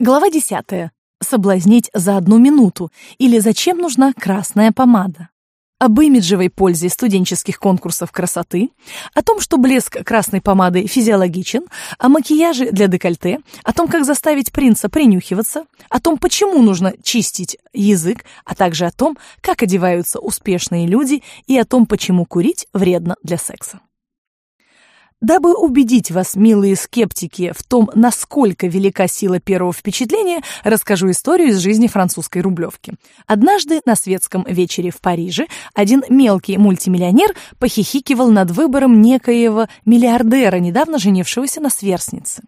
Глава 10. Соблазнить за одну минуту или зачем нужна красная помада. Об имиджевой пользе студенческих конкурсов красоты, о том, что блеск красной помады физиологичен, о макияже для декольте, о том, как заставить принца принюхиваться, о том, почему нужно чистить язык, а также о том, как одеваются успешные люди и о том, почему курить вредно для секса. Дабы убедить вас, милые скептики, в том, насколько велика сила первого впечатления, расскажу историю из жизни французской рублевки. Однажды на светском вечере в Париже один мелкий мультимиллионер похихикивал над выбором некоего миллиардера, недавно женившегося на сверстнице.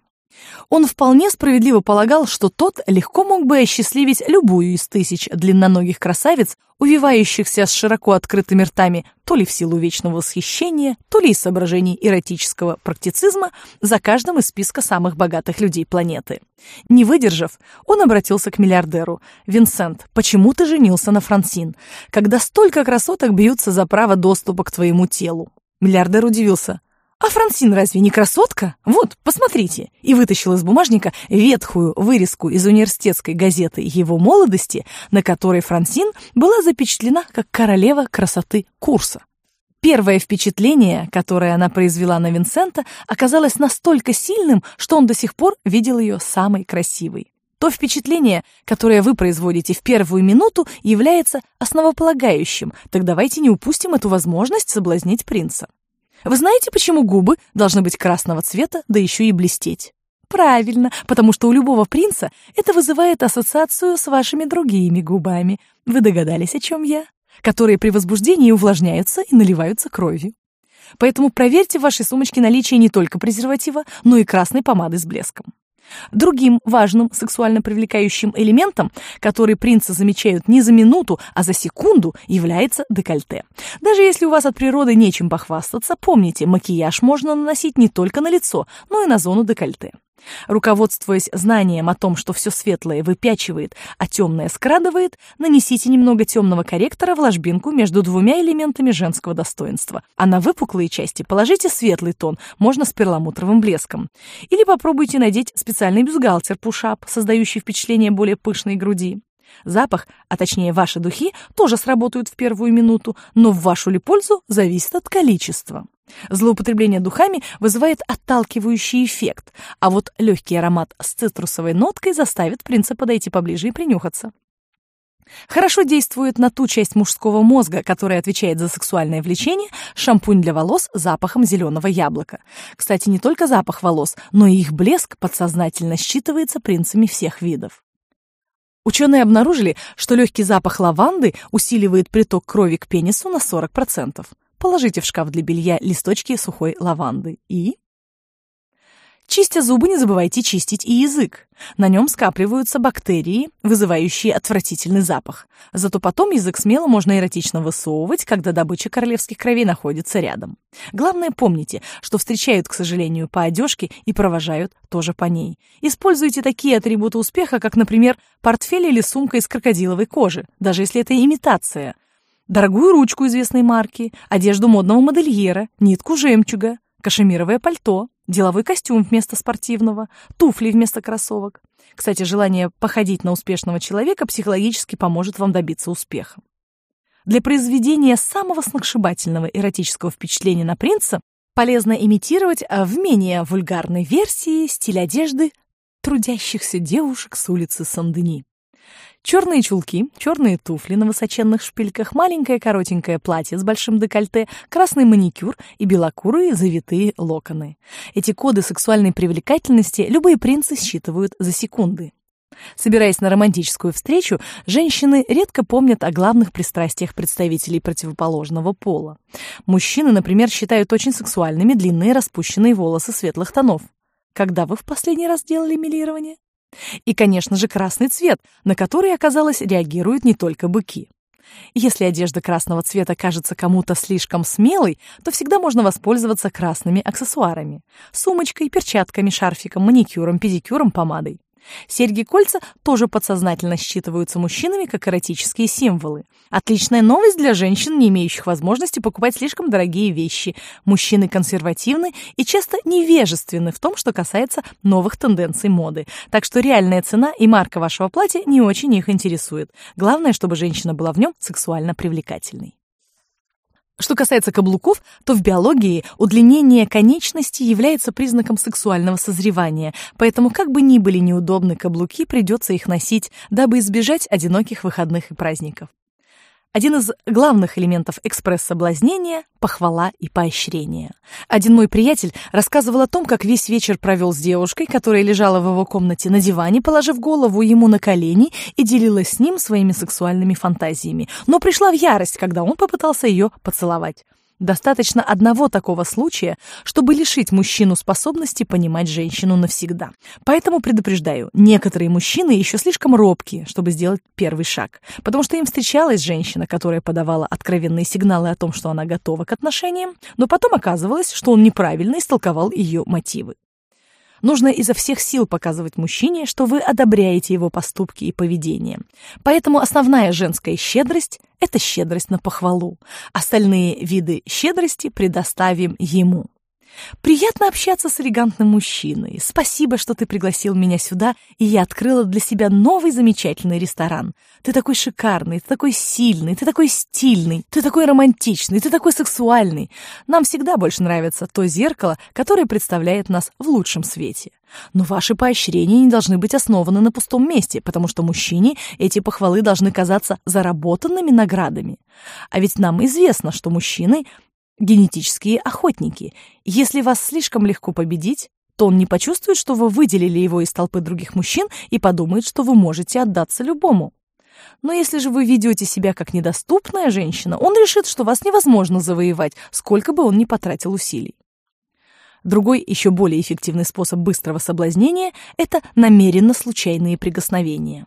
Он вполне справедливо полагал, что тот легко мог бы осчастливить любую из тысяч длинноногих красавиц, увивающихся с широко открытыми ртами то ли в силу вечного восхищения, то ли из соображений эротического практицизма за каждым из списка самых богатых людей планеты. Не выдержав, он обратился к миллиардеру. «Винсент, почему ты женился на Франсин, когда столько красоток бьются за право доступа к твоему телу?» Миллиардер удивился. «А Франсин разве не красотка? Вот, посмотрите!» И вытащил из бумажника ветхую вырезку из университетской газеты его молодости, на которой Франсин была запечатлена как королева красоты курса. Первое впечатление, которое она произвела на Винсента, оказалось настолько сильным, что он до сих пор видел ее самой красивой. То впечатление, которое вы производите в первую минуту, является основополагающим, так давайте не упустим эту возможность соблазнить принца. Вы знаете, почему губы должны быть красного цвета, да еще и блестеть? Правильно, потому что у любого принца это вызывает ассоциацию с вашими другими губами. Вы догадались, о чем я? Которые при возбуждении увлажняются и наливаются кровью. Поэтому проверьте в вашей сумочке наличие не только презерватива, но и красной помады с блеском. Другим важным сексуально привлекающим элементом, который принцы замечают не за минуту, а за секунду, является декольте. Даже если у вас от природы нечем похвастаться, помните, макияж можно наносить не только на лицо, но и на зону декольте. Руководствуясь знанием о том, что все светлое выпячивает, а темное скрадывает, нанесите немного темного корректора в ложбинку между двумя элементами женского достоинства, а на выпуклые части положите светлый тон, можно с перламутровым блеском. Или попробуйте надеть специальный бюстгальтер пушап, создающий впечатление более пышной груди. Запах, а точнее ваши духи, тоже сработают в первую минуту, но в вашу ли пользу зависит от количества. Злоупотребление духами вызывает отталкивающий эффект, а вот легкий аромат с цитрусовой ноткой заставит принца подойти поближе и принюхаться. Хорошо действует на ту часть мужского мозга, которая отвечает за сексуальное влечение, шампунь для волос с запахом зеленого яблока. Кстати, не только запах волос, но и их блеск подсознательно считывается принцами всех видов. Ученые обнаружили, что легкий запах лаванды усиливает приток крови к пенису на 40%. Положите в шкаф для белья листочки сухой лаванды и... Чистя зубы, не забывайте чистить и язык. На нем скапливаются бактерии, вызывающие отвратительный запах. Зато потом язык смело можно эротично высовывать, когда добыча королевских кровей находится рядом. Главное помните, что встречают, к сожалению, по одежке и провожают тоже по ней. Используйте такие атрибуты успеха, как, например, портфель или сумка из крокодиловой кожи, даже если это имитация – дорогую ручку известной марки, одежду модного модельера, нитку жемчуга, кашемировое пальто, деловой костюм вместо спортивного, туфли вместо кроссовок. Кстати, желание походить на успешного человека психологически поможет вам добиться успеха. Для произведения самого сногсшибательного эротического впечатления на принца полезно имитировать а, в менее вульгарной версии стиль одежды трудящихся девушек с улицы Сандени. Черные чулки, черные туфли на высоченных шпильках, маленькое коротенькое платье с большим декольте, красный маникюр и белокурые завитые локоны. Эти коды сексуальной привлекательности любые принцы считывают за секунды. Собираясь на романтическую встречу, женщины редко помнят о главных пристрастиях представителей противоположного пола. Мужчины, например, считают очень сексуальными длинные распущенные волосы светлых тонов. Когда вы в последний раз делали милирование? И, конечно же, красный цвет, на который, оказалось, реагируют не только быки. Если одежда красного цвета кажется кому-то слишком смелой, то всегда можно воспользоваться красными аксессуарами. Сумочкой, перчатками, шарфиком, маникюром, педикюром, помадой. Серьги-кольца тоже подсознательно считываются мужчинами как эротические символы. Отличная новость для женщин, не имеющих возможности покупать слишком дорогие вещи. Мужчины консервативны и часто невежественны в том, что касается новых тенденций моды. Так что реальная цена и марка вашего платья не очень их интересует. Главное, чтобы женщина была в нем сексуально привлекательной. Что касается каблуков, то в биологии удлинение конечности является признаком сексуального созревания, поэтому как бы ни были неудобны каблуки, придется их носить, дабы избежать одиноких выходных и праздников. Один из главных элементов экспресс-соблазнения – похвала и поощрение. Один мой приятель рассказывал о том, как весь вечер провел с девушкой, которая лежала в его комнате на диване, положив голову ему на колени и делилась с ним своими сексуальными фантазиями, но пришла в ярость, когда он попытался ее поцеловать. Достаточно одного такого случая, чтобы лишить мужчину способности понимать женщину навсегда. Поэтому предупреждаю, некоторые мужчины еще слишком робкие, чтобы сделать первый шаг, потому что им встречалась женщина, которая подавала откровенные сигналы о том, что она готова к отношениям, но потом оказывалось, что он неправильно истолковал ее мотивы. Нужно изо всех сил показывать мужчине, что вы одобряете его поступки и поведение. Поэтому основная женская щедрость – это щедрость на похвалу. Остальные виды щедрости предоставим ему. Приятно общаться с элегантным мужчиной. Спасибо, что ты пригласил меня сюда, и я открыла для себя новый замечательный ресторан. Ты такой шикарный, ты такой сильный, ты такой стильный, ты такой романтичный, ты такой сексуальный. Нам всегда больше нравится то зеркало, которое представляет нас в лучшем свете. Но ваши поощрения не должны быть основаны на пустом месте, потому что мужчине эти похвалы должны казаться заработанными наградами. А ведь нам известно, что мужчины генетические охотники. Если вас слишком легко победить, то он не почувствует, что вы выделили его из толпы других мужчин и подумает, что вы можете отдаться любому. Но если же вы ведете себя как недоступная женщина, он решит, что вас невозможно завоевать, сколько бы он ни потратил усилий. Другой, еще более эффективный способ быстрого соблазнения – это намеренно случайные прикосновения.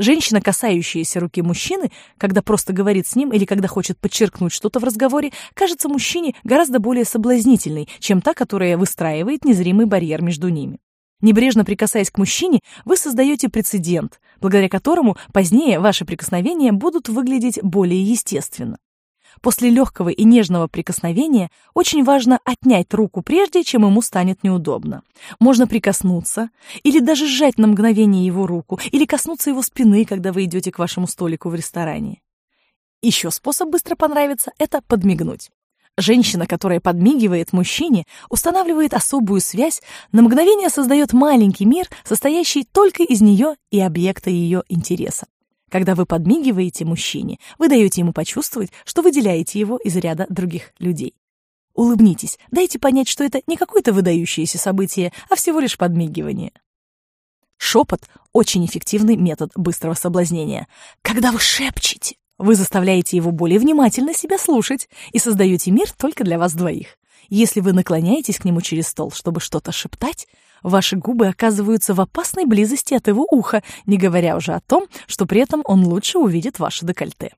Женщина, касающаяся руки мужчины, когда просто говорит с ним или когда хочет подчеркнуть что-то в разговоре, кажется мужчине гораздо более соблазнительной, чем та, которая выстраивает незримый барьер между ними. Небрежно прикасаясь к мужчине, вы создаете прецедент, благодаря которому позднее ваши прикосновения будут выглядеть более естественно. После легкого и нежного прикосновения очень важно отнять руку прежде, чем ему станет неудобно. Можно прикоснуться, или даже сжать на мгновение его руку, или коснуться его спины, когда вы идете к вашему столику в ресторане. Еще способ быстро понравиться – это подмигнуть. Женщина, которая подмигивает мужчине, устанавливает особую связь, на мгновение создает маленький мир, состоящий только из нее и объекта ее интереса. Когда вы подмигиваете мужчине, вы даете ему почувствовать, что выделяете его из ряда других людей. Улыбнитесь, дайте понять, что это не какое-то выдающееся событие, а всего лишь подмигивание. Шепот – очень эффективный метод быстрого соблазнения. Когда вы шепчете, вы заставляете его более внимательно себя слушать и создаете мир только для вас двоих. Если вы наклоняетесь к нему через стол, чтобы что-то шептать, ваши губы оказываются в опасной близости от его уха, не говоря уже о том, что при этом он лучше увидит ваше декольте.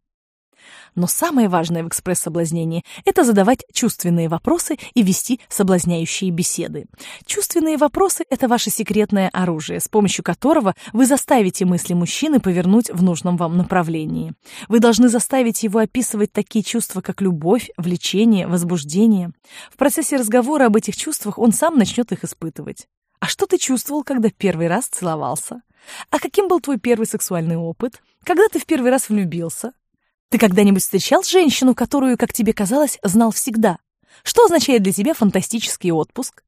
Но самое важное в экспресс-соблазнении – это задавать чувственные вопросы и вести соблазняющие беседы. Чувственные вопросы – это ваше секретное оружие, с помощью которого вы заставите мысли мужчины повернуть в нужном вам направлении. Вы должны заставить его описывать такие чувства, как любовь, влечение, возбуждение. В процессе разговора об этих чувствах он сам начнет их испытывать. А что ты чувствовал, когда первый раз целовался? А каким был твой первый сексуальный опыт? Когда ты в первый раз влюбился? Ты когда-нибудь встречал женщину, которую, как тебе казалось, знал всегда? Что означает для тебя фантастический отпуск?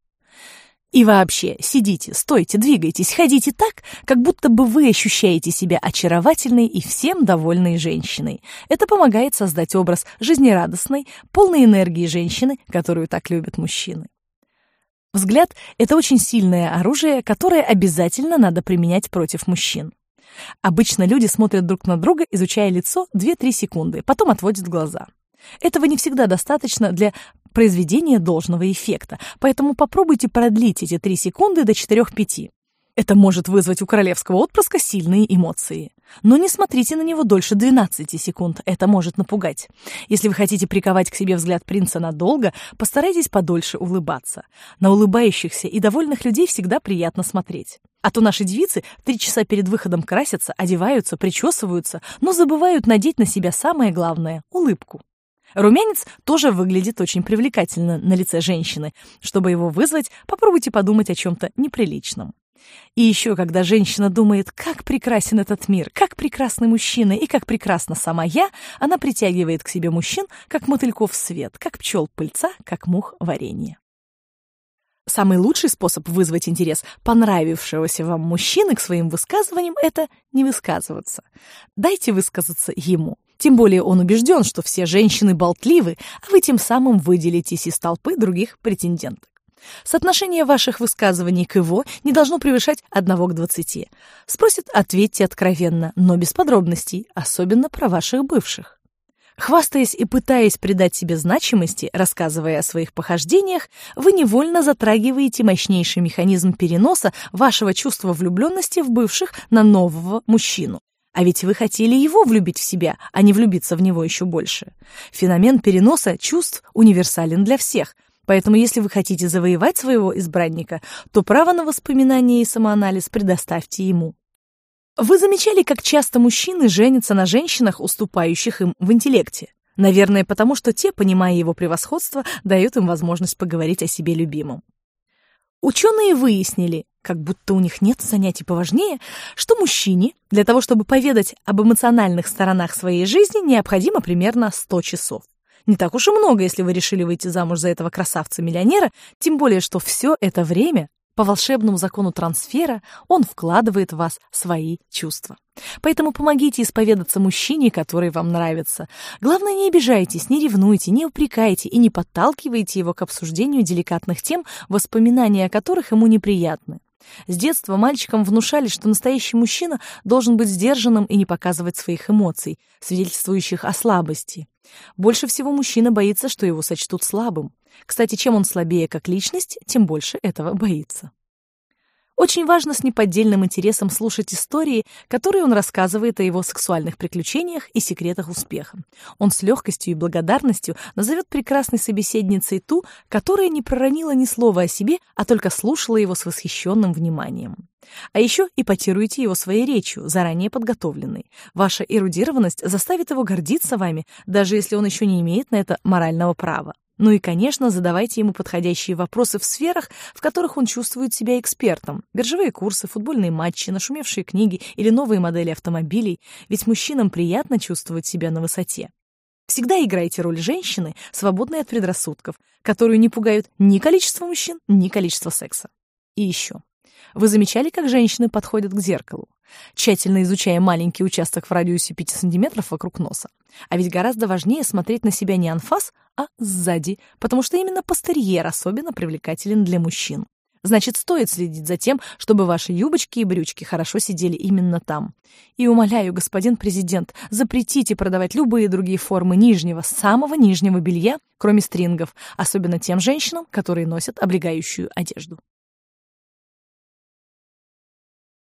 И вообще, сидите, стойте, двигайтесь, ходите так, как будто бы вы ощущаете себя очаровательной и всем довольной женщиной. Это помогает создать образ жизнерадостной, полной энергии женщины, которую так любят мужчины. Взгляд — это очень сильное оружие, которое обязательно надо применять против мужчин. Обычно люди смотрят друг на друга, изучая лицо 2-3 секунды, потом отводят глаза. Этого не всегда достаточно для произведения должного эффекта, поэтому попробуйте продлить эти 3 секунды до 4-5. Это может вызвать у королевского отпрыска сильные эмоции. Но не смотрите на него дольше 12 секунд, это может напугать. Если вы хотите приковать к себе взгляд принца надолго, постарайтесь подольше улыбаться. На улыбающихся и довольных людей всегда приятно смотреть. А то наши девицы три часа перед выходом красятся, одеваются, причесываются, но забывают надеть на себя самое главное – улыбку. Румянец тоже выглядит очень привлекательно на лице женщины. Чтобы его вызвать, попробуйте подумать о чем-то неприличном. И еще, когда женщина думает, как прекрасен этот мир, как прекрасны мужчины и как прекрасна сама я, она притягивает к себе мужчин, как мотыльков свет, как пчел пыльца, как мух варенье. Самый лучший способ вызвать интерес понравившегося вам мужчины к своим высказываниям – это не высказываться. Дайте высказаться ему. Тем более он убежден, что все женщины болтливы, а вы тем самым выделитесь из толпы других претенденток. Соотношение ваших высказываний к его не должно превышать 1 к 20. Спросит, ответьте откровенно, но без подробностей, особенно про ваших бывших. Хвастаясь и пытаясь придать себе значимости, рассказывая о своих похождениях, вы невольно затрагиваете мощнейший механизм переноса вашего чувства влюбленности в бывших на нового мужчину. А ведь вы хотели его влюбить в себя, а не влюбиться в него еще больше. Феномен переноса чувств универсален для всех, Поэтому, если вы хотите завоевать своего избранника, то право на воспоминания и самоанализ предоставьте ему. Вы замечали, как часто мужчины женятся на женщинах, уступающих им в интеллекте? Наверное, потому что те, понимая его превосходство, дают им возможность поговорить о себе любимом. Ученые выяснили, как будто у них нет занятий поважнее, что мужчине для того, чтобы поведать об эмоциональных сторонах своей жизни, необходимо примерно 100 часов. Не так уж и много, если вы решили выйти замуж за этого красавца-миллионера, тем более, что все это время по волшебному закону трансфера он вкладывает в вас свои чувства. Поэтому помогите исповедаться мужчине, который вам нравится. Главное, не обижайтесь, не ревнуйте, не упрекайте и не подталкивайте его к обсуждению деликатных тем, воспоминания о которых ему неприятны. С детства мальчикам внушали, что настоящий мужчина должен быть сдержанным и не показывать своих эмоций, свидетельствующих о слабости. Больше всего мужчина боится, что его сочтут слабым. Кстати, чем он слабее как личность, тем больше этого боится. Очень важно с неподдельным интересом слушать истории, которые он рассказывает о его сексуальных приключениях и секретах успеха. Он с легкостью и благодарностью назовет прекрасной собеседницей ту, которая не проронила ни слова о себе, а только слушала его с восхищенным вниманием. А еще ипотируйте его своей речью, заранее подготовленной. Ваша эрудированность заставит его гордиться вами, даже если он еще не имеет на это морального права. Ну и, конечно, задавайте ему подходящие вопросы в сферах, в которых он чувствует себя экспертом. Биржевые курсы, футбольные матчи, нашумевшие книги или новые модели автомобилей, ведь мужчинам приятно чувствовать себя на высоте. Всегда играйте роль женщины, свободной от предрассудков, которую не пугают ни количество мужчин, ни количество секса. И еще. Вы замечали, как женщины подходят к зеркалу? Тщательно изучая маленький участок в радиусе 5 сантиметров вокруг носа. А ведь гораздо важнее смотреть на себя не анфас, а сзади, потому что именно постерьер особенно привлекателен для мужчин. Значит, стоит следить за тем, чтобы ваши юбочки и брючки хорошо сидели именно там. И умоляю, господин президент, запретите продавать любые другие формы нижнего, самого нижнего белья, кроме стрингов, особенно тем женщинам, которые носят облегающую одежду.